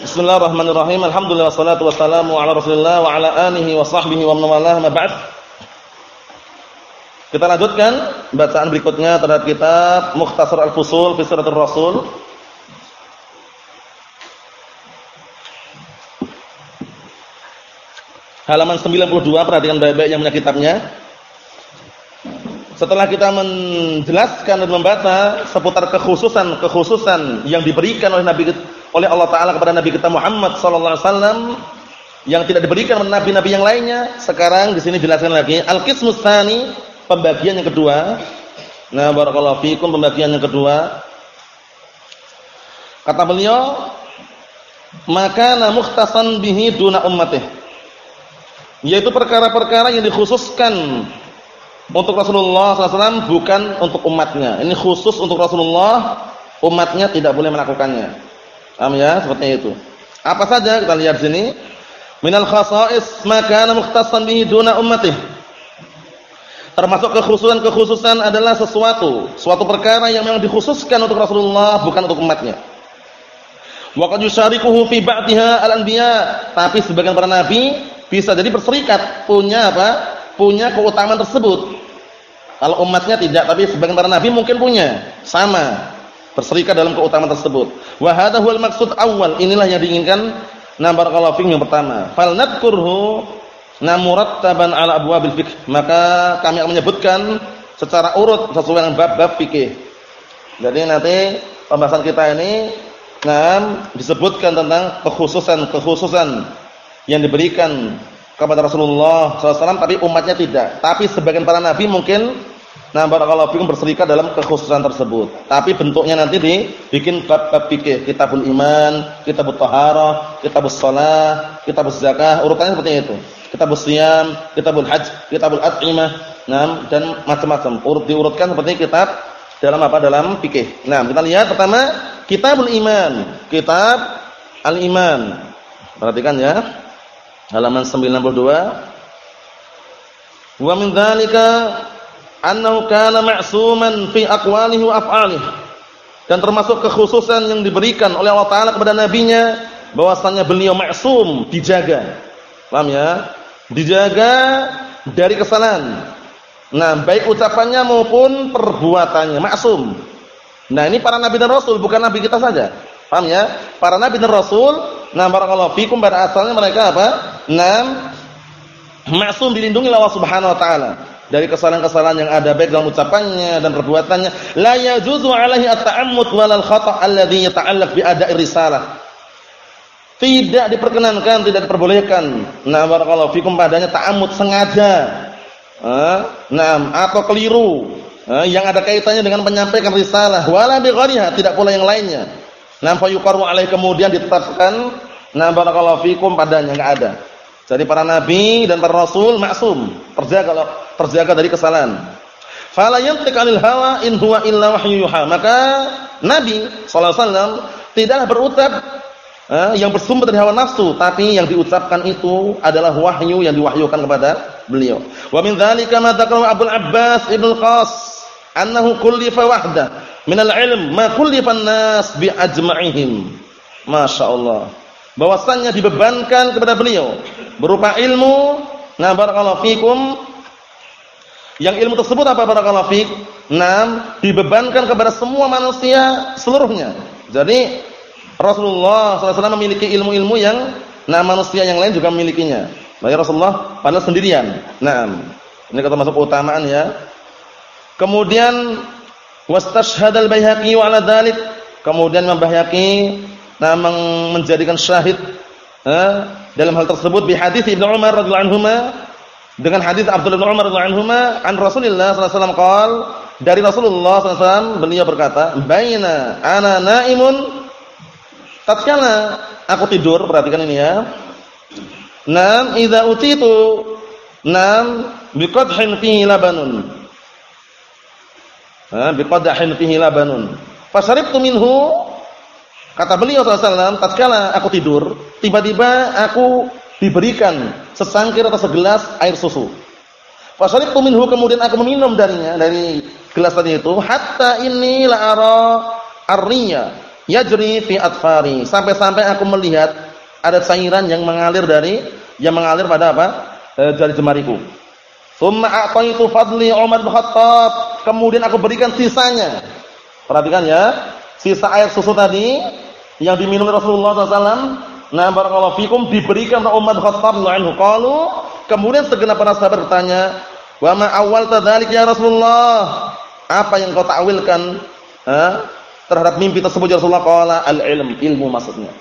Bismillahirrahmanirrahim. Alhamdulillah wassalatu wassalamu ala Rasulillah wa ala alihi wa sahbihi wa man walah ma ba'd. Kita lanjutkan bacaan berikutnya terhadap kitab Mukhtasar Al-Fusul fi Siratul Rasul. Halaman 92 perhatikan baik-baik yang punya kitabnya. Setelah kita menjelaskan dan membaca seputar kekhususan-kekhususan yang diberikan oleh Nabi oleh Allah taala kepada Nabi kita Muhammad sallallahu alaihi wasallam yang tidak diberikan nabi-nabi yang lainnya, sekarang di sini jelaskan lagi al-qismus pembagian yang kedua. Nah, barakallahu fikum pembagian yang kedua. Kata beliau, maka mukhtasan bihi duna ummatih. Yaitu perkara-perkara yang dikhususkan untuk Rasulullah SAW bukan untuk umatnya. Ini khusus untuk Rasulullah, umatnya tidak boleh melakukannya. Paham ya? Seperti itu. Apa saja kita lihat sini. Minal khasa'is maka mukhtassan bihi duna ummatih. Termasuk kekhususan-kekhususan adalah sesuatu, suatu perkara yang memang dikhususkan untuk Rasulullah bukan untuk umatnya. Wa qad yusyarikuhu fi ba'dihha al-anbiya, tapi sebagian para nabi bisa jadi berserikat punya apa? Punya keutamaan tersebut. Kalau umatnya tidak, tapi sebagian para nabi mungkin punya, sama. Berserikat dalam keutamaan tersebut. Wa hadha huwal maqsud awal. Inilah yang diinginkan nah barakallahu yang pertama. Fal nadkurhu namurattaban ala abwabil fiqh. Maka kami akan menyebutkan secara urut sesuai dengan bab-bab fikih. Jadi nanti pembahasan kita ini nah disebutkan tentang kekhususan-kekhususan yang diberikan kepada Rasulullah SAW tapi umatnya tidak. Tapi sebagian para nabi mungkin nah barakallahu fikum berserikat dalam kekhususan tersebut. Tapi bentuknya nanti dibikin bab-bab fikih, kitabul iman, kitabut taharah, kitabus shalah, kitabus zakah, urutannya seperti itu. Kitabus siyam, kitabul hajj, kitabul at'imah, nah dan macam-macam. Urut diurutkan seperti kitab dalam apa? Dalam fikih. Nah, kita lihat pertama kitabul iman, kitab al-iman. Perhatikan ya halaman 92 wa min dzalika annahu kana ma'suman fi aqwalihi wa af'alihi. Dan termasuk kekhususan yang diberikan oleh Allah taala kepada nabinya bahwasanya beliau maksum dijaga. Paham ya? Dijaga dari kesalahan. Nah baik ucapannya maupun perbuatannya maksum nah ini para nabi dan rasul bukan nabi kita saja. Paham ya? Para nabi dan rasul Nah, barakallahu fikum pada asalnya mereka apa? Nam maksum dilindungi Allah Subhanahu wa taala dari kesalahan-kesalahan yang ada baik dalam ucapannya dan perbuatannya. La yajuzu 'alaihi at-ta'ammud walal khata' alladhi yata'allaq bi ada'i risalah. Tidak diperkenankan, tidak diperbolehkan. Nah, barakallahu fikum padanya ta'ammud sengaja. nah, atau keliru. yang ada kaitannya dengan menyampaikan risalah wala bi tidak pula yang lainnya. Nah, fa yuqarru alaih kemudian ditetapkan nah barakallahu fikum padanya enggak ada. Jadi para nabi dan para rasul maksum, terjaga terjaga dari kesalahan. Fala yantiq 'anil hawa in huwa illa wahyu yuha. Maka Nabi sallallahu alaihi wasallam tidaklah berucap eh, yang bersumber dari hawa nafsu, tapi yang diucapkan itu adalah wahyu yang diwahyukan kepada beliau. Wa min dzalika ma dzakara Abu Abbas Ibnu Qas annahu kullifa wahda minal ilm ma kullifan nas bi ajma'ihim. Masyaallah. Bahwasannya dibebankan kepada beliau berupa ilmu, nah barakallahu fikum. Yang ilmu tersebut apa barakallahu fik? Nam dibebankan kepada semua manusia seluruhnya. Jadi Rasulullah SAW memiliki ilmu-ilmu yang nah manusia yang lain juga memilikinya. Bagi Rasulullah padahal sendirian. Nah, ini kata masuk keutamaan ya. Kemudian wastashhad al-Baihaqi wa 'ala dzalik kemudian Baihaqi nah menjadikan syahid eh, dalam hal tersebut bi hadis Ibnu Umar radhiyallahu anhuma dengan hadis Abdullah bin Umar radhiyallahu anhuma an Rasulillah sallallahu alaihi wasallam qaal dari Rasulullah sallallahu alaihi wasallam beliau berkata baina ana naimun. Tatkala aku tidur perhatikan ini ya. Nam idza utitu. Nam biqadhin fihi labanun. Biqadahin fihi labanun. Fasharibtu minhu kata beliau sallallahu tatkala aku tidur, tiba-tiba aku diberikan sesangkir atau segelas air susu. Fasharibtu minhu kemudian aku meminum darinya dari gelas tadi itu hatta inni la ara arriya yajri fi atfari. Sampai-sampai aku melihat ada cairan yang mengalir dari yang mengalir pada apa? E, jari jemariku. Tsumma a'taitu fadli Umar bin. Kemudian aku berikan sisanya. Perhatikan ya. Sisa air susu tadi yang diminum Rasulullah SAW. Nah, barakallahu fikum diberikan oleh bin Khattab anhu. Kemudian segenap para sahabat bertanya, "Wa ma awal tadzalik ya Rasulullah?" Apa yang kau takwilkan ha? terhadap mimpi tersebut ya Rasulullah? Qala al-ilm, ilmu maksudnya.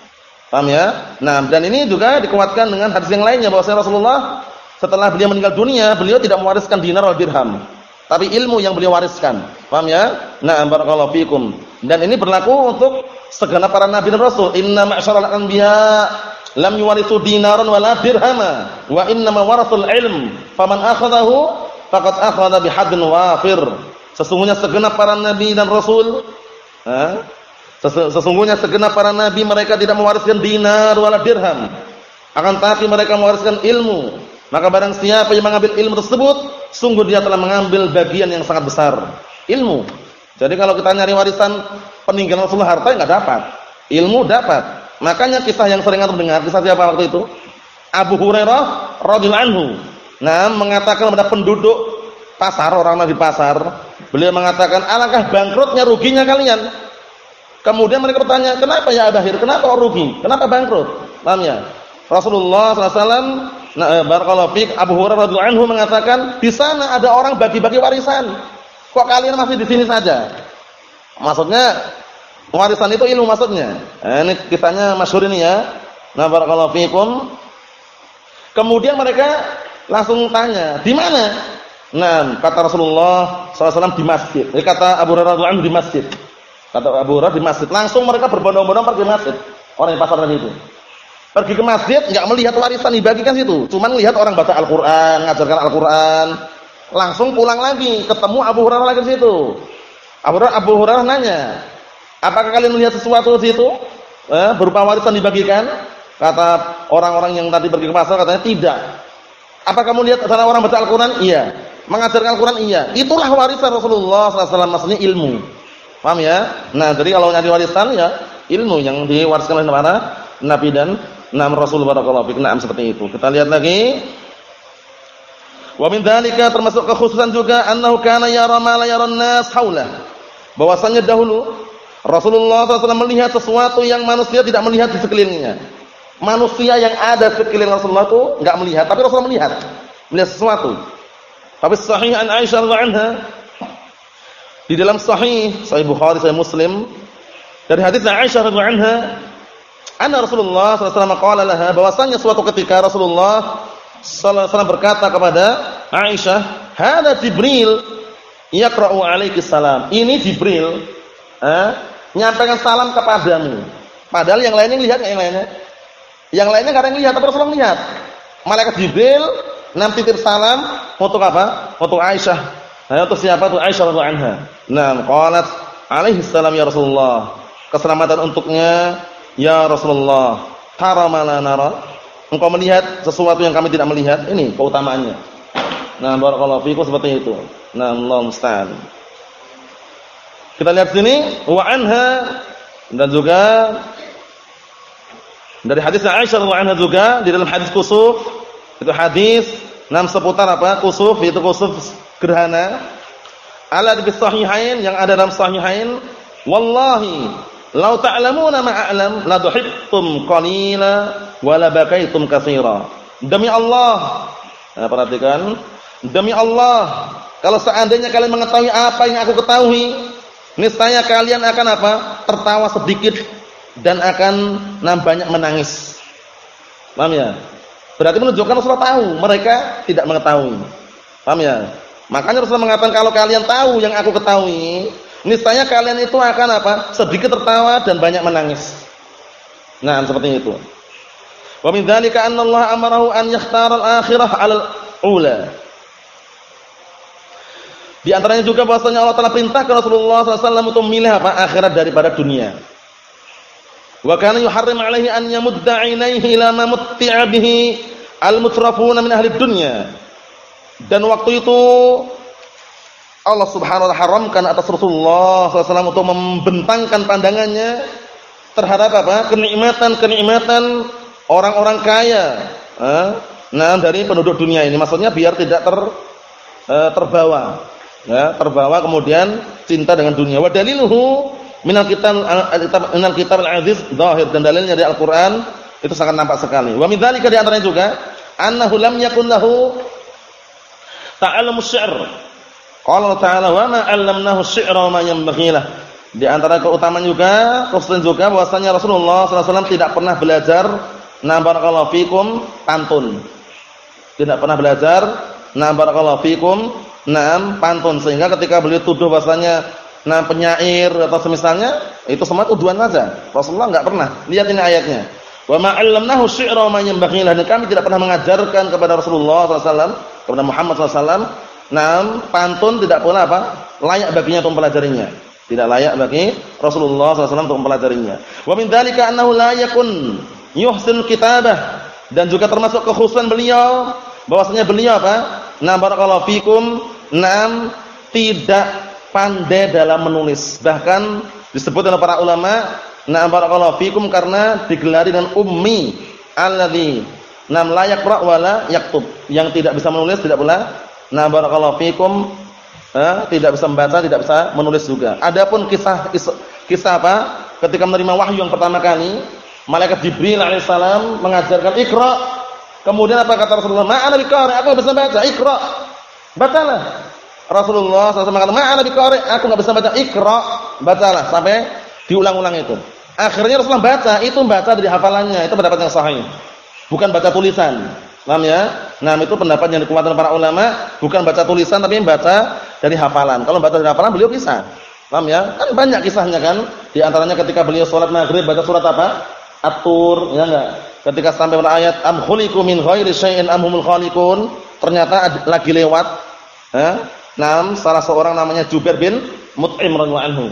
Paham ya? Nah, dan ini juga dikuatkan dengan hadis yang lainnya bahwa Rasulullah setelah beliau meninggal dunia, beliau tidak mewariskan dinar atau dirham, tapi ilmu yang beliau wariskan. Paham ya? Nah, barakallahu fikum. Dan ini berlaku untuk segenap para nabi dan rasul. Inna ma'syaral anbiya lam yuwarithu dinaran wala dirhama, wa inna ma warathul ilm. Faman akhadahu faqad akhadha bihadin wafir. Sesungguhnya segenap para nabi dan rasul, ha? Sesungguhnya segenap para nabi mereka tidak mewariskan dinar wala dirham. Akan tapi mereka mewariskan ilmu. Maka barang siapa yang mengambil ilmu tersebut, sungguh dia telah mengambil bagian yang sangat besar. Ilmu. Jadi kalau kita nyari warisan peninggalan Rasulullah harta enggak dapat. Ilmu dapat. Makanya kisah yang sering antum dengar, kisah siapa waktu itu? Abu Hurairah radhiyallahu anhu. Nah, mengatakan kepada penduduk pasar, orang di pasar, beliau mengatakan, "Alangkah bangkrutnya ruginya kalian." Kemudian mereka bertanya, kenapa ya Abahir? Kenapa rugi? Kenapa bangkrut? Paham ya? Rasulullah SAW, nah, eh, barakallahu fiik, Abu Hurairah radhiyallahu anhu mengatakan, di sana ada orang bagi-bagi warisan. Kok kalian masih di sini saja? Maksudnya warisan itu ilmu maksudnya. Nah, ini kisahnya masyhur ini ya. Nah, barakallahu fiikum. Kemudian mereka langsung tanya, di mana? Nah, kata Rasulullah SAW di masjid. Jadi kata Abu Hurairah di masjid. Kata Abu Hurairah di masjid. Langsung mereka berbondong-bondong pergi masjid. Orang yang pasar itu. Pergi ke masjid enggak melihat warisan dibagikan situ, cuman lihat orang baca Al-Qur'an, ngajarkan Al-Qur'an. Langsung pulang lagi, ketemu Abu Hurairah lagi di situ. Abu Hurairah, Abu Hurairah nanya, "Apakah kalian melihat sesuatu di situ? Eh, berupa warisan dibagikan?" Kata orang-orang yang tadi pergi ke pasar katanya, "Tidak." Apa kamu lihat sana orang baca Al-Qur'an? Iya. Mengajarkan Al-Qur'an? Iya. Itulah warisan Rasulullah SAW maksudnya ilmu. Paham ya? Nah, jadi kalau nyari warisan ya ilmu yang diwariskan oleh para nabi dan enam rasul barakallahu fik. Naam seperti itu. Kita lihat lagi. Wa min dzalika termasuk kekhususan juga annahu kana yara ma la yaran nas haula. Bahwasanya dahulu Rasulullah SAW melihat sesuatu yang manusia tidak melihat di sekelilingnya. Manusia yang ada sekeliling Rasulullah itu enggak melihat, tapi Rasulullah melihat. Melihat sesuatu. Tapi sahih an Aisyah radhiyallahu anha di dalam sahih, sahih Bukhari, sahih Muslim, dari hadis Aisyah radhiyallahu anha, anna Rasulullah sallallahu alaihi wasallam qala laha bahwasanya suatu ketika Rasulullah sallallahu alaihi wasallam berkata kepada Aisyah, "Hada Jibril yaqra'u 'alaiki salam." Ini Jibril eh, nyampaikan salam kepadamu. Padahal yang lainnya lihat yang lainnya? Yang lainnya yang lihat, tapi Rasulullah lihat. Malaikat Jibril nanti titip salam untuk apa? Untuk Aisyah Nah, untuk siapa tuh Aisyah radhiyallahu anha. Nah, qalat alaihi salam ya Rasulullah. Keselamatan untuknya ya Rasulullah. Tara nara. Engkau melihat sesuatu yang kami tidak melihat. Ini keutamaannya. Nah, barakallahu fiikum seperti itu. Nah, Allah. Kita lihat sini wa anha dan juga dari hadis Aisyah radhiyallahu anha juga di dalam hadis kusuf itu hadis enam seputar apa? Kusuf itu kusuf gerhana ala di sahihain yang ada dalam sahihain wallahi law ta'lamuna ma a'lam la dhahiktum qalila wa la bakaitum katsira demi Allah nah, perhatikan. Demi Allah kalau seandainya kalian mengetahui apa yang aku ketahui niscaya kalian akan apa? Tertawa sedikit dan akan banyak menangis. Paham ya? Berarti menunjukkan Rasulullah tahu mereka tidak mengetahui. Paham ya? Makanya Rasulullah mengatakan kalau kalian tahu yang aku ketahui, niscaya kalian itu akan apa? Sedikit tertawa dan banyak menangis. Nah, seperti itu. Wa min dzalika anna Allah amarahu an yakhtara al-akhirah 'ala al-ula. Di antaranya juga bahwasanya Allah telah perintahkan Rasulullah SAW untuk memilih apa? Akhirat daripada dunia. Wa kana yuharrim 'alaihi an yamudda 'ainaihi ila ma mutti'a bihi al-mutrafuna min ahli dunya. Dan waktu itu Allah Subhanahu wa taala haramkan atas Rasulullah SAW untuk membentangkan pandangannya terhadap apa? kenikmatan-kenikmatan orang-orang kaya. Nah, dari penduduk dunia ini maksudnya biar tidak ter eh, terbawa. Ya, terbawa kemudian cinta dengan dunia. Wa daliluhu minal kitab minal kitab al-aziz zahir dan dalilnya dari Al-Qur'an itu sangat nampak sekali. Wa min dzalika di antaranya juga annahu lam yakun lahu ta'allamus syi'r. Qala ta'ala wa ma 'allamnahu syi'ra wa ma Di antara keutamaan juga, khususnya juga bahwasanya Rasulullah SAW tidak pernah belajar na barakallahu fikum pantun. Tidak pernah belajar na barakallahu fikum nam pantun sehingga ketika beliau tuduh bahwasanya nah penyair atau semisalnya itu semua tuduhan saja. Rasulullah enggak pernah. Lihat ini ayatnya. Wa ma 'allamnahu syi'ra ma yanbaghi kami tidak pernah mengajarkan kepada Rasulullah SAW, kepada Muhammad SAW, nam pantun tidak pula apa? layak baginya untuk mempelajarinya. Tidak layak bagi Rasulullah SAW untuk mempelajarinya. Wa min dzalika annahu la yakun yuhsin kitabah dan juga termasuk kekhususan beliau bahwasanya beliau apa? Na barakallahu fikum, nam tidak pandai dalam menulis. Bahkan disebut oleh para ulama, na'am barakallahu fikum karena digelari dengan ummi alladzi nam la yaqra wala yaktub. Yang tidak bisa menulis tidak pula na'am barakallahu fikum eh, tidak bisa membaca, tidak bisa menulis juga. Adapun kisah kisah apa? Ketika menerima wahyu yang pertama kali, malaikat Jibril alaihissalam mengajarkan Iqra. Kemudian apa kata Rasulullah? Ma'ana biqari, aku bisa baca, Iqra. Bacalah. Rasulullah SAW mengatakan, "Ma'ana biqari", aku enggak bisa baca, "Iqra", bacalah sampai diulang-ulang itu. Akhirnya Rasulullah baca, itu baca dari hafalannya, itu pendapat yang sahih. Bukan baca tulisan. Paham ya? Nah, itu pendapat yang dikuatkan para ulama, bukan baca tulisan tapi baca dari hafalan. Kalau baca dari hafalan beliau bisa. Paham ya? Kan banyak kisahnya kan? Di antaranya ketika beliau sholat maghrib baca surat apa? At-Tur, ya enggak? Ketika sampai pada ayat am khuliqu min ghairi syai'in am humul khaliqun, ternyata lagi lewat, ya Nam, salah seorang namanya Jubair bin Mut'im radhiyallahu anhu.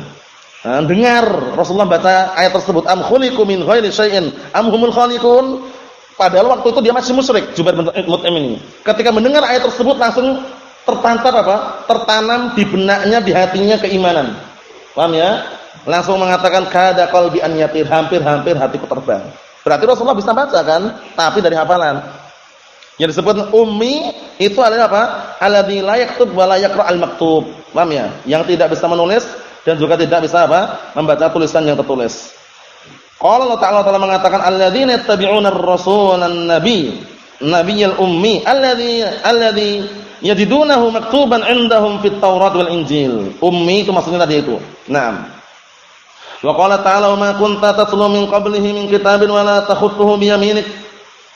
Nah, dengar Rasulullah baca ayat tersebut, am khuliqu min ghairi syai'in am humul khaliqun. Padahal waktu itu dia masih musyrik, Jubair bin Mut'im ini. Ketika mendengar ayat tersebut langsung tertantap apa? Tertanam di benaknya, di hatinya keimanan. Paham ya? Langsung mengatakan kada qalbi an yatir, hampir-hampir hatiku terbang. Berarti Rasulullah bisa baca kan? Tapi dari hafalan. Yang disebut ummi itu adalah apa? Alladzi la yaktub wa la yaqra al-maktub. Paham ya? Yang tidak bisa menulis dan juga tidak bisa apa? membaca tulisan yang tertulis. Qala Allah Ta'ala telah mengatakan alladzina yattabi'una ar-rasulan nabi nabiyul ummi alladzi alladzi yajidunahu maktuban 'indahum fit Taurat wal Injil. Ummi itu maksudnya tadi itu. Naam. Wa qala ta'ala ma kunta tatlu min qablihi min kitabin wa la takhutuhu bi yaminik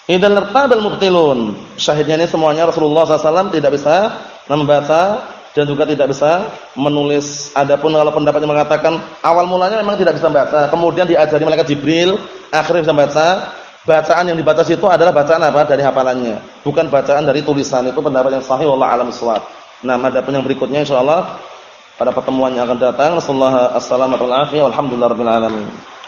Idzal lartabal mubtilun. Syahidnya ini semuanya Rasulullah SAW tidak bisa membaca dan juga tidak bisa menulis. Adapun kalau pendapat yang mengatakan awal mulanya memang tidak bisa membaca, kemudian diajari malaikat Jibril, akhirnya bisa membaca. Bacaan yang dibaca situ adalah bacaan apa? Dari hafalannya, bukan bacaan dari tulisan. Itu pendapat yang sahih wallahu alam bissawab. Nah, adapun yang berikutnya insyaallah pada pertemuan yang akan datang. Sallallahu alaihi wasallam. Alhamdulillah rabbil alamin.